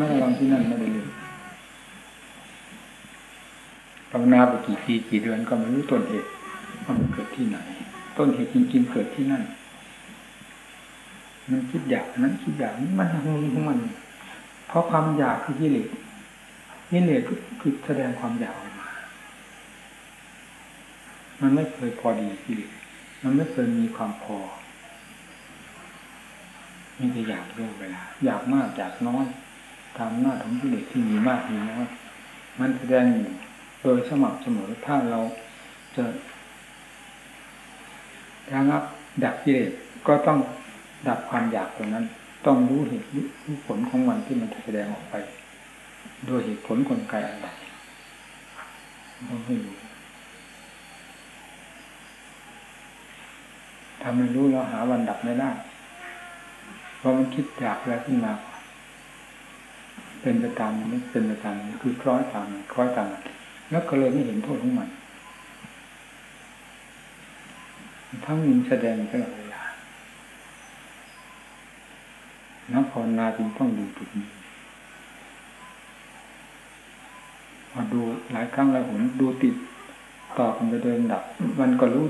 ไม่ระวังที่นั่นไม่ได้เลยภาวนาไปกี่ปีกี่เดือนก็ไม่รู้ต้นเหตุว่ามันเกิดที่ไหน ต้นเหตุจริงๆเกิดที่นั่น มันคิดอยากนั้นคิดอยากนี้มันมีของมัน เพราะความอยากคือกิเลสกิเลสคือแสดงความอยากออกมา มันไม่เคยพอดีกิเลสมันไม่เคยมีความพอมีแต่อยากเรื่องเวลาอยากมากอยากน้อย ตามหน้าของกิเลสที่มีมากมีน้อยมันแสดงอยู่โดยสม่ำเสมอถ้าเราจะระงับดับกิเลสก็ต้องดับความอยากตรงนั้น ต้องรู้เหตุรู้ผลของมันที่มันแสดงออกไป โดยเหตุผลกลไกอะไรต้องให้รู้ถ้าไม่รู้เราหาวันดับไม่ได้เพราะมันคิดอยากอะไรขึ้นมา เป็นไปตามมันเป็นไปตามมันคือคล้อยตามคล้อยตามแล้วก็เลยไม่เห็นโทษของมันทั้งมีแสดงตลอดเวลานักภาวนาจึงต้องดูจุดนี้มาดูหลายครั้งหลายหนดูติดต่อกันไปโดยลำดับ มันก็รู้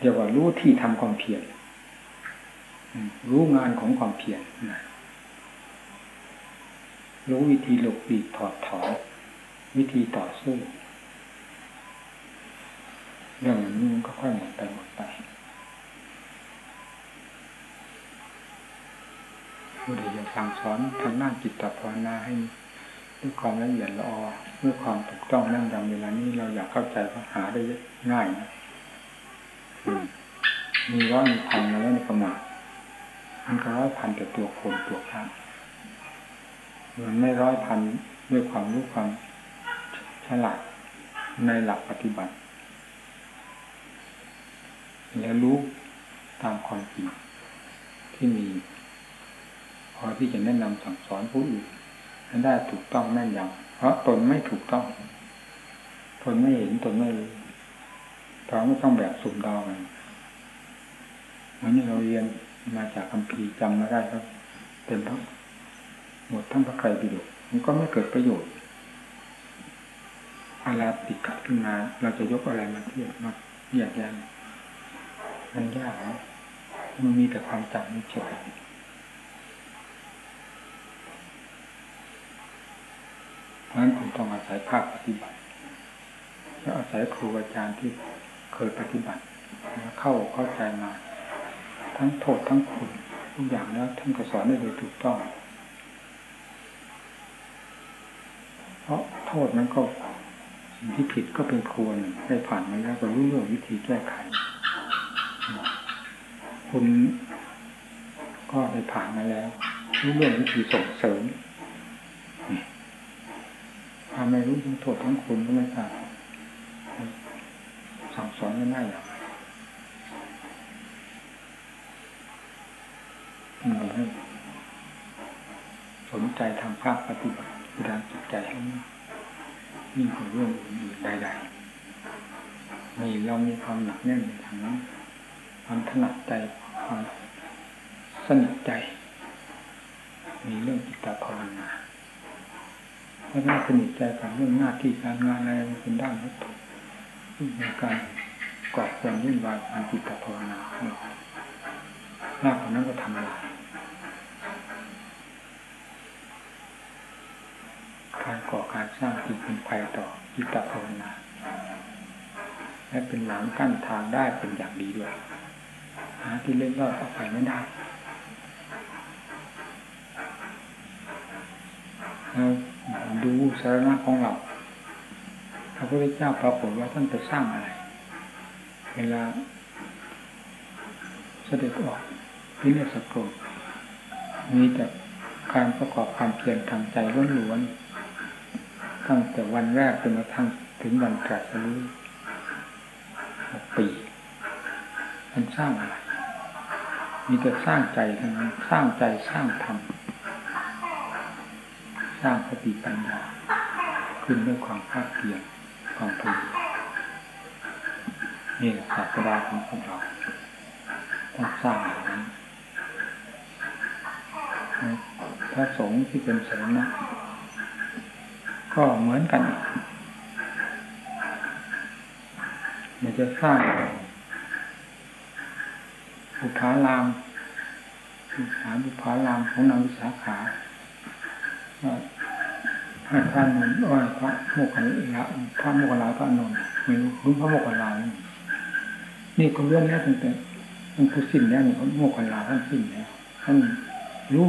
เรียกว่ารู้ที่ทำความเพียรรู้งานของความเพียร รู้วิธีหลบปีกถอดถอนวิธีต่อสู้เรื่องนี้มันก็ค่อยหมดไปหมดไปผู้ใดจะสั่งสอนทางหน้าจิตตภาวนาให้ด้วยความละเอียดละออด้วยความถูกต้องนั่งยำเวลานี้เราอยากเข้าใจก็หาได้ง่ายนะมีร้อยมีพันมแล้วในประมาทมันก็ร้อยพันแต่ตัวคนตัวข้าง มันไม่ร้อยพันด้วยความรู้ความฉลาดในหลักปฏิบัติ และรู้ตามความจริงที่มี พอที่จะแนะนำสั่งสอนผู้อื่นให้ได้ถูกต้องแม่นยำเพราะตนไม่ถูกต้อง ตนไม่เห็นตนไม่รู้เราไม่ต้องแบบสุ่มดาวกันเหมือนเราเรียนมาจากคำพีจำมาได้ครับเป็นทั้ง หมดทั้งพระไตรปิฎกมันก็ไม่เกิดประโยชน์เวลาติดขัดขึ้นมา เราจะยกอะไรมาเทียบมาแยกแยะมันยากนะมันมีแต่ความจำเฉยเพราะฉะนั้นผมต้องอาศัยภาคปฏิบัติแล้วอาศัยครูอาจารย์ที่เคยปฏิบัติเข้าเข้าใจมา ทั้งโทษทั้งคุณทุกอย่างแล้วท่านก็สอนได้โดยถูกต้อง เพราะ โทษนั้นก็สิ่งที่ผิดก็เป็นครวรได้ผ่านมาแล้วก็รู้เรื่องวิธีแก้ไข คุณก็ได้ผ่านมาแล้ว รู้เรื่องวิธีส่งเสริมถ้าไม่รู้ทั้งโทษทั้งคุณก็ไม่ทราบสั่งสอนไม่ได้หรอกสนใจทำภาคปฏิบัติด้านจิตใจให้ ยิ่งกว่าเรื่องอื่นใดๆมีเรามีความหนักแน่นในทางนั้นความถนัดใจความสนิทใจมีเรื่องจิตภาวนาถ้าไม่สนิทใจกับเรื่องหน้าที่การงานอะไรเป็นด้านวัตถุในการก่อความวุ่นวายทางจิตภาวนาหน้าของนั้นก็ทำอะไร การก่อการสร้างจิตเป็นภัยต่อจิตภาวนาและเป็นหลังกั้นทางได้เป็นอย่างดีด้วยหาที่เล่นรอดออกไปไม่ได้ดูสาระของเราพระพุทธเจ้าปรากฏว่าท่านจะสร้างอะไร เวลาเสด็จออกพิเนสโกมีแต่การประกอบความเพียรทางใจล้วนๆ ตั้งแต่วันแรกจนกระทั่งถึงวันตรัสรู้หกปีมันสร้างอะไรมีแต่สร้างใจทั้งนั้นสร้างใจสร้างธรรมสร้างสติปัญญาขึ้นด้วยความภาคเพียรความเพียรนี่แหละศาสดาของพวกเราต้องสร้างอย่างนี้พระสงฆ์ที่เป็นสานะ ก็เหมือนกันมันจะสร้างบุพารามบุพาบุพารามของนางวิสาขาให้พระนนท์อ้อยพระโมกขลาพระโมกขลาพระนนท์ไม่รู้รู้พระโมกขลานี่ก็เรื่องนี้ตั้งแต่มันคือสิ้นแล้วนี่เขาโมกขลาท่านสิ้นแล้วท่านรู้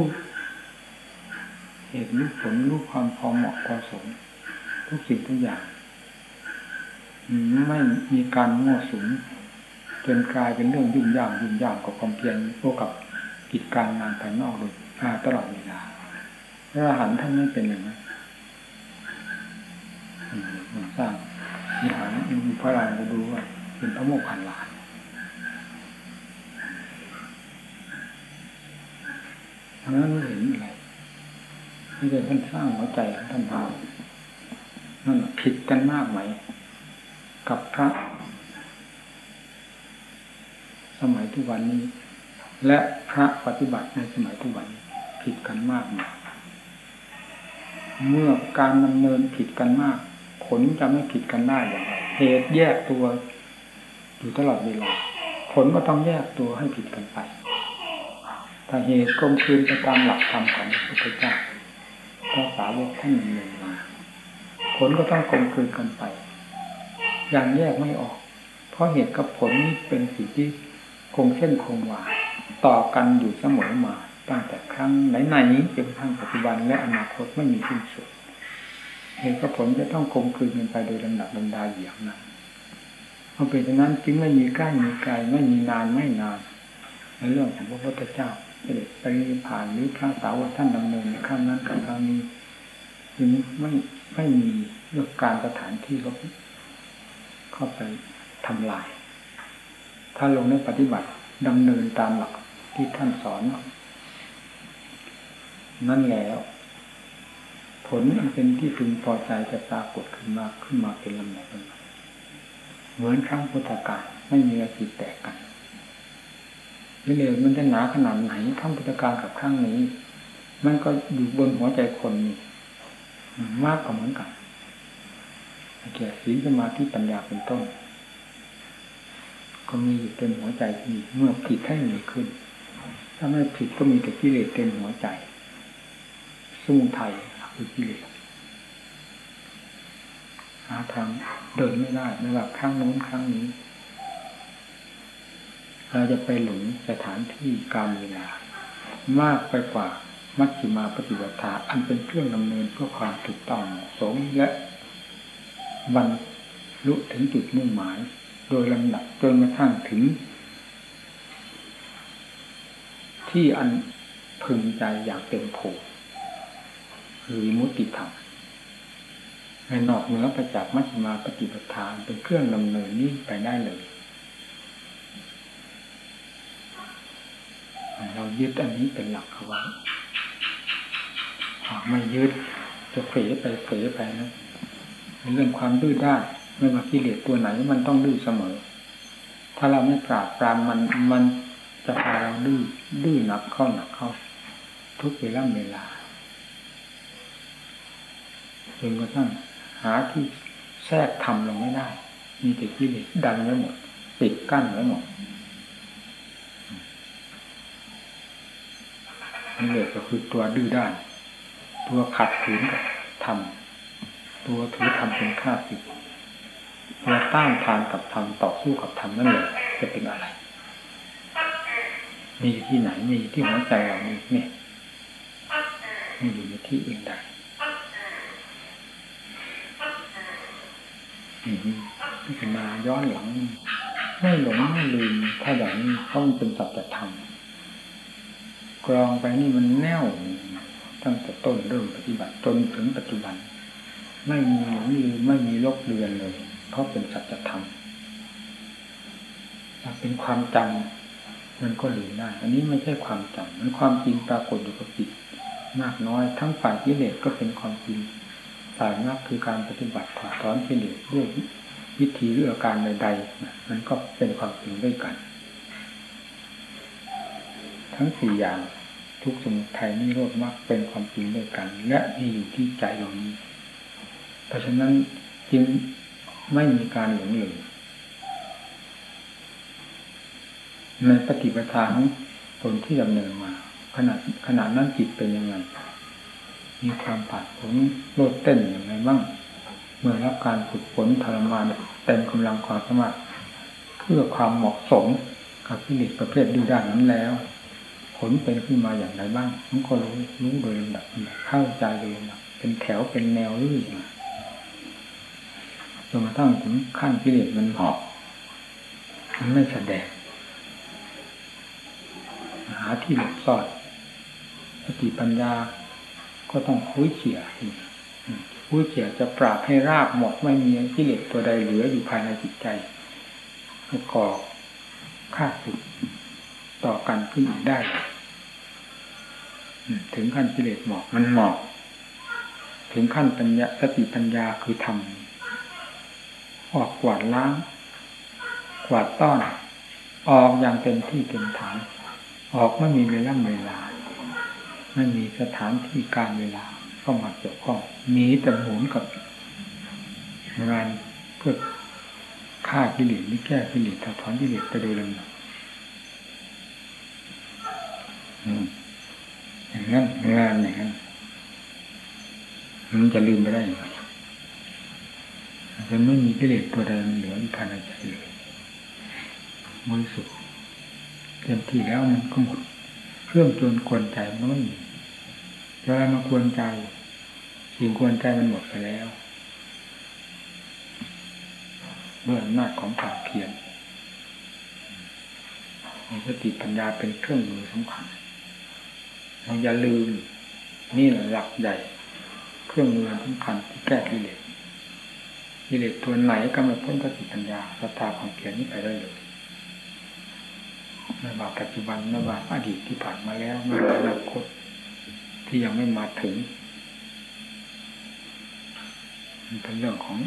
เหตุรู้ผลรู้ความพอเหมาะพอสมทุกสิ่งทุกอย่าง ไม่มีการมั่วสุมจนกลายเป็นเรื่องยุ่งยากยุ่งยากกับความเพียรพวกกับกิจการงานภายนอกเลยตลอดเวลาพระอรหันต์ท่านไม่เป็นอย่างนั้นมันสร้างวิหารมีพระรามก็ดูว่าเป็นพระโมกขันลานทั้งนั้นไม่เห็นอะไร ไม่ใช่ท่านสร้างหัวใจท่านทำนั่นผิดกันมากไหม กับพระ สมัยทุกวันนี้ และพระปฏิบัติในสมัยทุกวันผิดกันมากไหมเมื่อการดำเนินผิดกันมาก ผลจะไม่ผิดกันได้อย่างไรเหตุแยกตัวอยู่ตลอดเวลาผลก็ต้องแยกตัวให้ผิดกันไปถ้าเหตุกลมคืนไปตามหลักธรรมของพระพุทธเจ้า พระสาวกท่านดำเนินมา ผลก็ต้องกลมคืนกันไปอย่างแยกไม่ออก เพราะเหตุกับผลนี้เป็นสิ่งที่คงเส้นคงวาต่อกันอยู่เสมอมาตั้งแต่ครั้งไหนๆจนทั้งปัจจุบันและอนาคตไม่มีสิ้นสุดเหตุกับผลจะต้องคงคืนกันไปโดยลำดับลำดาอย่างนั้นเพราะเป็นฉะนั้นจึงไม่มีใกล้มีไกลไม่มีนานไม่นานในเรื่องของพระพุทธเจ้า เสด็จไปผ่านหรือพระสาวกท่านดำเนินในครั้งนั้นกับครั้งนี้จึงไม่ไม่มีเรื่องการสถานที่เขาเข้าไปทำลาย ถ้าลงในปฏิบัติดำเนินตามหลักที่ท่านสอน นั่นแล้ว ผลอันเป็นที่พึงพอใจจะปรากฏขึ้นมาขึ้นมาเป็นลำดับเหมือนครั้งพุทธกาลไม่มีอะไรผิดแตกกัน นี่เลยมันจะหนาขนาดไหนครั้งพุทธกาลกับครั้งนี้ มันก็อยู่บนหัวใจคนนี่มากกว่าเหมือนกันเกี่ยวศีลสมาธิปัญญาเป็นต้น ก็มีอยู่เต็มหัวใจที่เมื่อผิดให้มีขึ้น ถ้าไม่ผิดก็มีแต่กิเลสเต็มหัวใจสมุทัยคือกิเลสหาทางเดินไม่ได้ไม่ว่าครั้งโน้นครั้งนี้ เราจะไปหลงสถานที่การเวลามากไปกว่ามัชฌิมาปฏิบัติาอันเป็นเครื่องดำเนินเพื่อความถูกต้องสมและบรรลุถึงจุดมุ่งหมาย โดยลำดับจนกระทั่งถึง ที่อันพึงใจอยางเต็มผูคือมุติธรรมในนอกเหนือไปจากมัชฌิมาปฏิปทาเป็นเครื่องดำเนินนี้ไปได้เลย เรายึดอันนี้เป็นหลักเอาไว้ไม่ยึดจะเผลไปเผลไปนะเรื่องความดื้อด้านไม่ว่ากิเลสตัวไหนมันต้องดื้อเสมอ ถ้าเราไม่ปราบปรามมันมันจะพาเราดื้อดื้อหนักเข้าหนักเข้า ทุกเวลาเวลาจนกระทั่งหาที่แทรกทำลงไม่ได้ มีแต่กิเลสดันไว้หมดปิดกั้นไว้หมด นี่เลยก็คือตัวดื้อด้าน ตัวขัดขืนกับธรรมตัวถือธรรมเป็นข้าศึกตัวต้านทานกับธรรมต่อสู้กับธรรมนั่นเลยจะเป็นอะไร มีที่ไหนมีที่หัวใจเรานี่นี่มีอยู่ในที่อื่นใดพิจารณาย้อนหลัง ไม่หลงไม่ลืมถ้าอย่างนี้เพราะมันเป็นสัจธรรม กรองไปนี่มันแน่วตั้งแต่ต้นเริ่มปฏิบัติจนถึงปัจจุบัน ไม่มีหลงลืมไม่มีลบเลือนเลย เพราะเป็นสัจธรรมถ้าเป็นความจำมันก็ลืมได้ อันนี้ไม่ใช่ความจำมันความจริงปรากฏอยู่กับจิตมากน้อย ทั้งฝ่ายกิเลสก็เป็นความจริงฝ่ายนักคือการปฏิบัติถอดถอนกิเลสด้วยวิธีหรืออาการใดๆมันก็เป็นความจริงด้วยกัน ทั้งสี่อย่างทุกสมุทัยนิโรธมรรคเป็นความจริงด้วยกัน และมีอยู่ที่ใจดวงนี้ เพราะฉะนั้นจึงไม่มีการหลงเหลือในปฏิปทาของตนที่ดำเนินมาขนาดขนาดนั้นจิตเป็นยังไง มีความผัดผลโลดเต้นอย่างไรบ้าง เมื่อรับการฝึกฝนทรมานเต็มกำลังความสามารถเพื่อความเหมาะสมกับพิลิตประเภทดูด้านนั้นแล้ว ลเป็นขึ้นมาอย่างไรบ้างมันก็รู้รู้โดยลำดับเข้าใจโดยลำดับเป็นแถวเป็นแนวเรื่อยมาจนกระทั่งถึงขั้นพิเลตมันหอบมันไม่แสดงหาที่หลบซ่อนสติปัญญาก็ต้องคุ้ยเขี่ยคุ้ยเขี่ยจะปราบให้ราบหมดไม่มีกิเลสตัวใดเหลืออยู่ภายในจิตใจก่อฆ่าสึกต่อกันขึ้นอีกได้ ถึงขั้นกิเลสหมอกมันหมอก ถึงขั้นปัญญาสติปัญญาคือทำออกกวาดล้าง กวาดต้อน ออกอย่างเต็มที่เต็มฐาน ออกไม่มีเวลาเวลา ไม่มีสถานที่การเวลาเข้ามาเกี่ยวข้อง มีแต่หมุนกับงานเพื่อฆ่ากิเลสนี่แก้กิเลสถอดถอนกิเลสไปโดยลำดับอย่าง นั้นงานอย่างนั้นมันจะลืมไปได้ยังไงจะไม่มีกิเลสตัวใดเหลือภายในใจเลยบริสุทธิ์เต็มที่แล้วมันก็หมดเครื่องจนกวนใจมันไม่มีจะอะไรมาควรใจสิ่งควรใจมันหมดไปแล้วด้วยอำนาจของความเพียรมีสติปัญญาเป็นเครื่องมือสำคัญ เราอย่าลืม นี่แหละหลักใหญ่ เครื่องมือสำคัญที่แก้กิเลสกิเลสตัวไหนก็ม่พ้นสติปัญญาสตาความเพียรนี้ไปได้เลยไม่ว่าปัจจุบันไม่ว่าอดีตที่ผ่านมาแล้วไม่ว่าอนาคตที่ยังไม่มาถึงมันเป็นเรื่องของ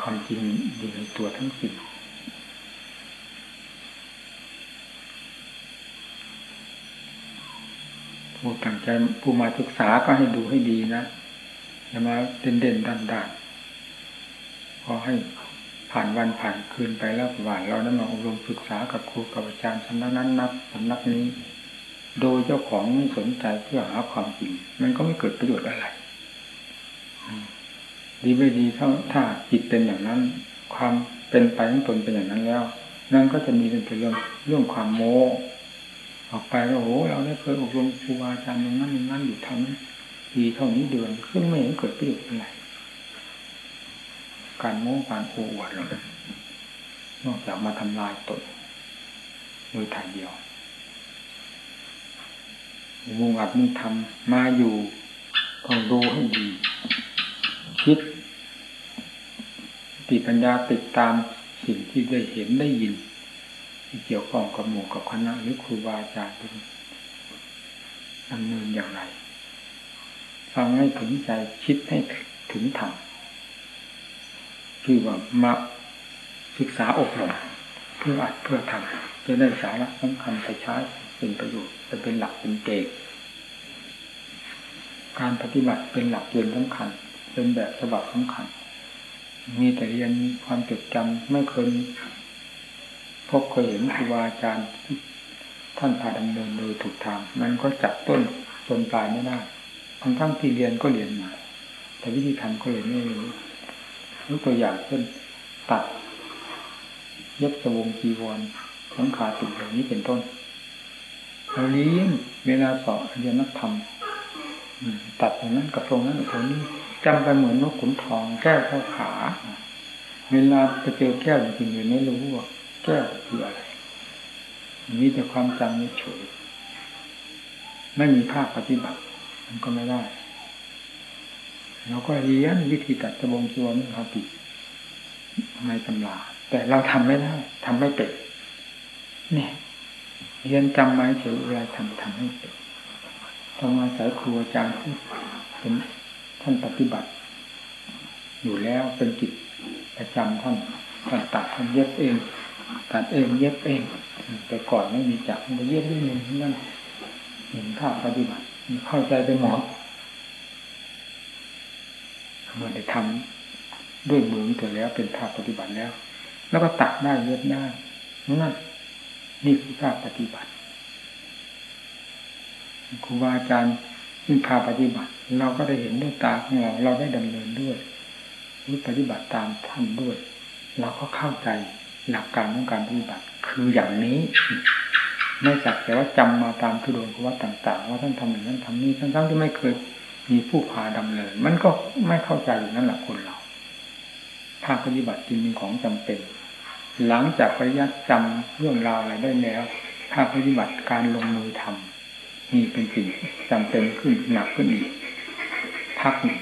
ความจริงอยู่ในตัวทั้งสิ้น ผู้ตั้งใจผู้มาศึกษาก็ให้ดูให้ดีนะอย่ามาเด่นเด่นดันดันพอให้ผ่านวันผ่านคืนไปแล้วว่าเราได้มาอบรมศึกษากับครูกับอาจารย์สำนักนั้นนับสำนักนี้ โดยเจ้าของไม่สนใจเพื่อหาความจริง มันก็ไม่เกิดประโยชน์อะไรดีไม่ดีถ้าถ้าจิตเป็นอย่างนั้น ความเป็นไปของตนเป็นอย่างนั้นแล้ว นั่นก็จะมีเป็นเรื่องเรื่องความโม้ ออกไปแล้โอ้เราได้เคยอบรมครูอาจารย์อย่างนั้นอย่างนั้นอยู่ทำปีเท่านี้เดือนซึ่งไม่เห็นเกิดประโยชน์อะไรการโม้การโอ้อวดเรานอกจากมาทำลายตนโดยถ่ายเดียวมุงอัดมุงทำมาอยู่ต้องดูให้ดี คิดติปัญญาติดตามสิ่งที่ได้เห็นได้ยิน ที่เกี่ยวข้องกับหมู่กับคณะหรือครูบาอาจารย์ดำเนินอย่างไร ฟังให้ถึงใจคิดให้ถึงธรรมคือว่ามาศึกษาอบรมเพื่ออัดเพื่อทำจะได้สาระสำคัญไปใช้เป็นประโยชน์จะเป็นหลักเป็นเกณฑ์การปฏิบัติเป็นหลักเกณฑ์สำคัญ เป็นแบบฉบับสำคัญ มีแต่เรียนความจดจำไม่เคย พบเคยเห็นครูบาอาจารย์ท่านพาดำเนินโดยถูกทาง มันก็จับต้นจนปลายไม่ได้ทั้งทั้งที่เรียนก็เรียนมา แต่วิธีทำก็เลยไม่รู้ยกตัวอย่างเช่นตัด เย็บสวงจีวรสังขาติดอย่างนี้เป็นต้นเราเรียนเวลาสอบเรียนนักธรรมตัดตรงนั้นกับตรงนั้นตรงนี้จำไปเหมือนนกขุนทองแก้วเข้าขา เวลาไปเจอแก้วจริงๆไม่รู้ว่า แก้วคืออะไร มีแต่ความจำไม่เฉยไม่มีภาคปฏิบัติ มันก็ไม่ได้เราก็เรียนวิธีตัดตะบงจีวรเขาติดในตำราแต่เราทำไม่ได้ทำไม่เป็นนี่เรียนจำไว้เฉยเวลาทำทำให้เป็นต้องอาศัยครูอาจารย์ที่เป็นท่านปฏิบัติ อยู่แล้วเป็นกิจประจำท่านท่านตัดท่านเย็บเอง ตัดเองเย็บเอง แต่ก่อนไม่มีจักรมาเย็บด้วยมือนั่นเห็นภาพปฏิบัติเข้าใจไปหมดเมื่อได้ทำด้วยมือตัวแล้วเป็นภาพปฏิบัติแล้ว แล้วก็ตัดได้เลือดได้นั่นนี่คือภาพปฏิบัติครูบาอาจารย์ซึ่พาปฏิบัติ เราก็ได้เห็นด้วยตาของเราเราได้ดำเนินด้วยรือปฏิบัติตามท่านด้วย เราก็เข้าใจ หลักการของการปฏิบัติ คืออย่างนี้ไม่จักแต่ว่าจำมาตามทุดงวัดต่างๆ ว่าท่านทำอย่างนั้นทำนี้ทั้งๆที่ไม่เคยมีผู้พาดำเนิน มันก็ไม่เข้าใจอยู่นั่นแหละคนเราภาคปฏิบัติจึงมีของจำเป็น หลังจากปริยัติจำเรื่องราวอะไรได้แล้วภาคปฏิบัติการลงมือทำนี่เป็นสิ่งจำเป็นขึ้นหนักขึ้นอีกพักหนึ่ง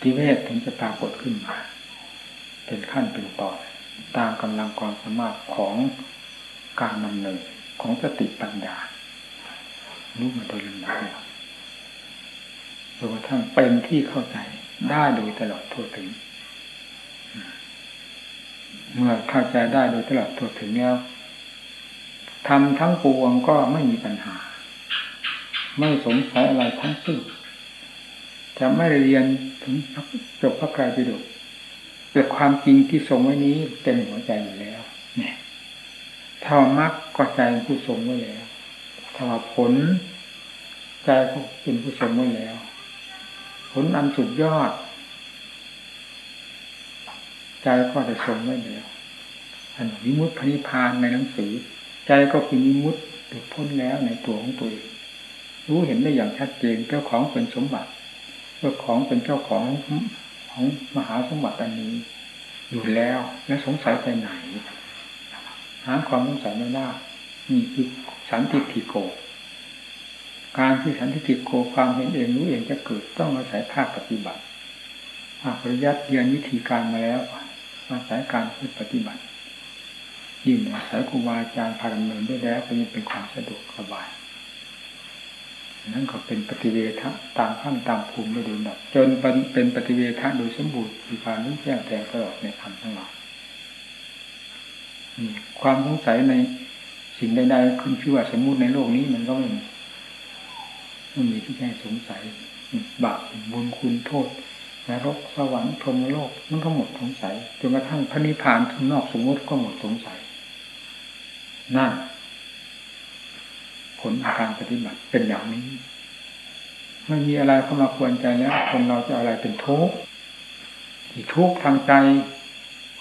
ที่เวทถึงจะปรากฏขึ้นมา เป็นขั้นเป็นตอนตามกำลังความสามารถของการนำเนินของสติปัญญารู้มาโดยลำดับจนกระทั่งเป็นที่เข้าใจได้โดยตลอดทั่วถึง เมื่อเข้าใจได้โดยตลอดทั่วถึงแล้วทำทั้งปวงก็ไม่มีปัญหา ไม่สงสัยอะไรทั้งสิ้น จะไม่เรียนถึงจบพระไตรปิฎกแต่ความจริงที่ทรงไว้นี้เต็มหัวใจอยู่แล้ว เนี่ยถ้ามักก็ใจผู้ทรงไว้แล้วถ้าผลใจก็เป็นผู้ทรงไว้แล้ว ผลอันสุดยอด ใจก็ได้ทรงไว้แล้วอันวิมุตติพนิพานในหนังสือ ใจก็เป็นวิมุตติหลุดพ้นแล้วในตัวของตัวเองรู้เห็นได้อย่างชัดเจนเจ้าของเป็นสมบัติ เจ้าของเป็นเจ้าของของมหาสมบัติอันนี้ อยู่แล้วและสงสัยไปไหน หาความสงสัยไม่ได้นี่คือสันติทิโก การที่สันติทิโกความเห็นเองรู้เองจะเกิดต้องอาศัยภาคปฏิบัติภาคปริยัติเรียนวิธีการมาแล้วอาศัยการปฏิบัติยิ่งอาศัยครูบาอาจารย์พาดำเนินด้วยแล้วก็ยังเป็นความสะดวกสบาย นั่นก็เป็นปฏิเวทะตามขั้นตามภูมิไม่ดูดับจนเป็นปฏิเวทะโดยสมบูรณ์มีการรู้แจ้งแต่ตลอดในธรรมทั้งหลายความสงสัยในสิ่งใดๆขึ้นชื่อว่าสมมุติในโลกนี้มันก็ไม่มีไม่มีที่แค่สงสัยบาปบุญคุณโทษนรกสวรรค์พรหมโลกมันก็หมดสงสัยจนกระทั่งพระนิพพานข้างนอกสมมติก็หมดสงสัยนั่น ผลอาการปฏิบัติเป็นอย่างนี้ ไม่มีอะไรเข้ามาควรใจแล้วคนเราจะอะไรเป็นทุกข์ที่ทุกข์ทางใจ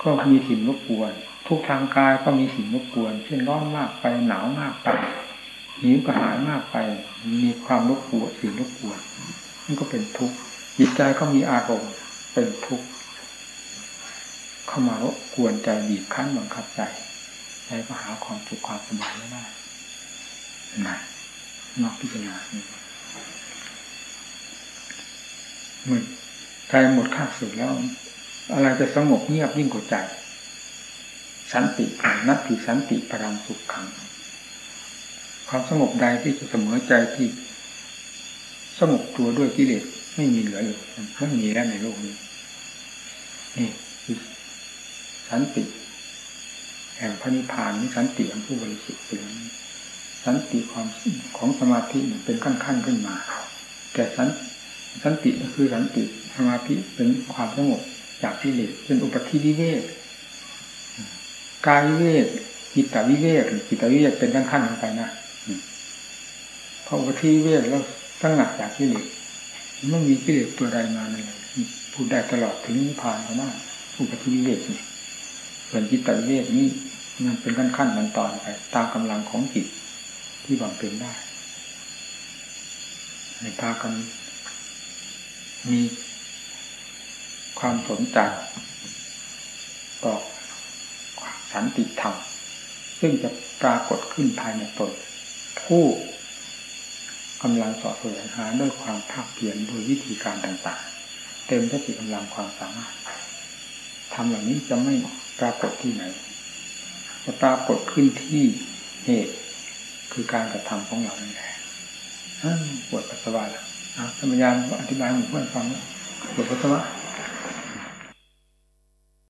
ก็มีสิ่งรบกวน ทุกทางกายก็มีสิ่งรบกวน เช่นร้อนมากไปหนาวมากไปหิวกระหายมากไป มีความรบกวนสิ่งรบกวนนั่นก็เป็นทุกข์จิตใจก็มีอารมณ์เป็นทุกข์เข้ามารบกวนใจบีบคั้นบังคับใจใจก็หาความสุขความสบายไม่ได้ นะนอกพิจารณาเมื่อใจหมดค่าสุดแล้ว อะไรจะสงบเงียบยิ่งกว่าใจ สันตินัตติสันติปรังสุขขัง ความสงบใดที่จะเสมอใจที่สงบตัวด้วยกิเลสไม่มีเหลือเลยไม่มีแล้วในโลกนี้นี่คือสันติ แห่งพระนิพพานนี่สันติของผู้บริสุทธิ์เป็น สันติความของสมาธิเป็นขั้นขั้นขึ้นมา แต่สันสันติก็คือสันติสมาธิเป็นความสงบจากกิเลสเป็นอุปธิวิเวกกายวิเวกจิตวิเวกจิตวิเวกเป็นขั้นขั้นลงไปนะพออุปธิวิเวกแล้วตั้งหนักจากกิเลสไม่มีกิเลสตัวใดมาเลยพูดได้ตลอดถึงนิพพานก็ได้อุปธิวิเวกนี่ส่วนจิตวิเวกนี่มันเป็นขั้นขั้นมันตอนไปตามกำลังของจิต ที่บำเพ็ญได้ในพากันมีความสนใจต่อสันติธรรม ซึ่งจะปรากฏขึ้นภายในตนผู้กำลังสอบสวนหาด้วยความภาคเพียรโดยวิธีการต่างๆ เต็มสติกำลังความสามารถทำเหล่านี้จะไม่ปรากฏที่ไหน จะปรากฏขึ้นที่เหตุ คือการกระทำของเรานี่แหละปวดปัสสาวะแล้วธรรมยานอธิบายให้เพื่อนฟังปวดปัสสาวะ